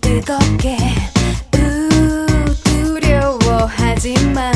뜨겁게. 우 두려워하지만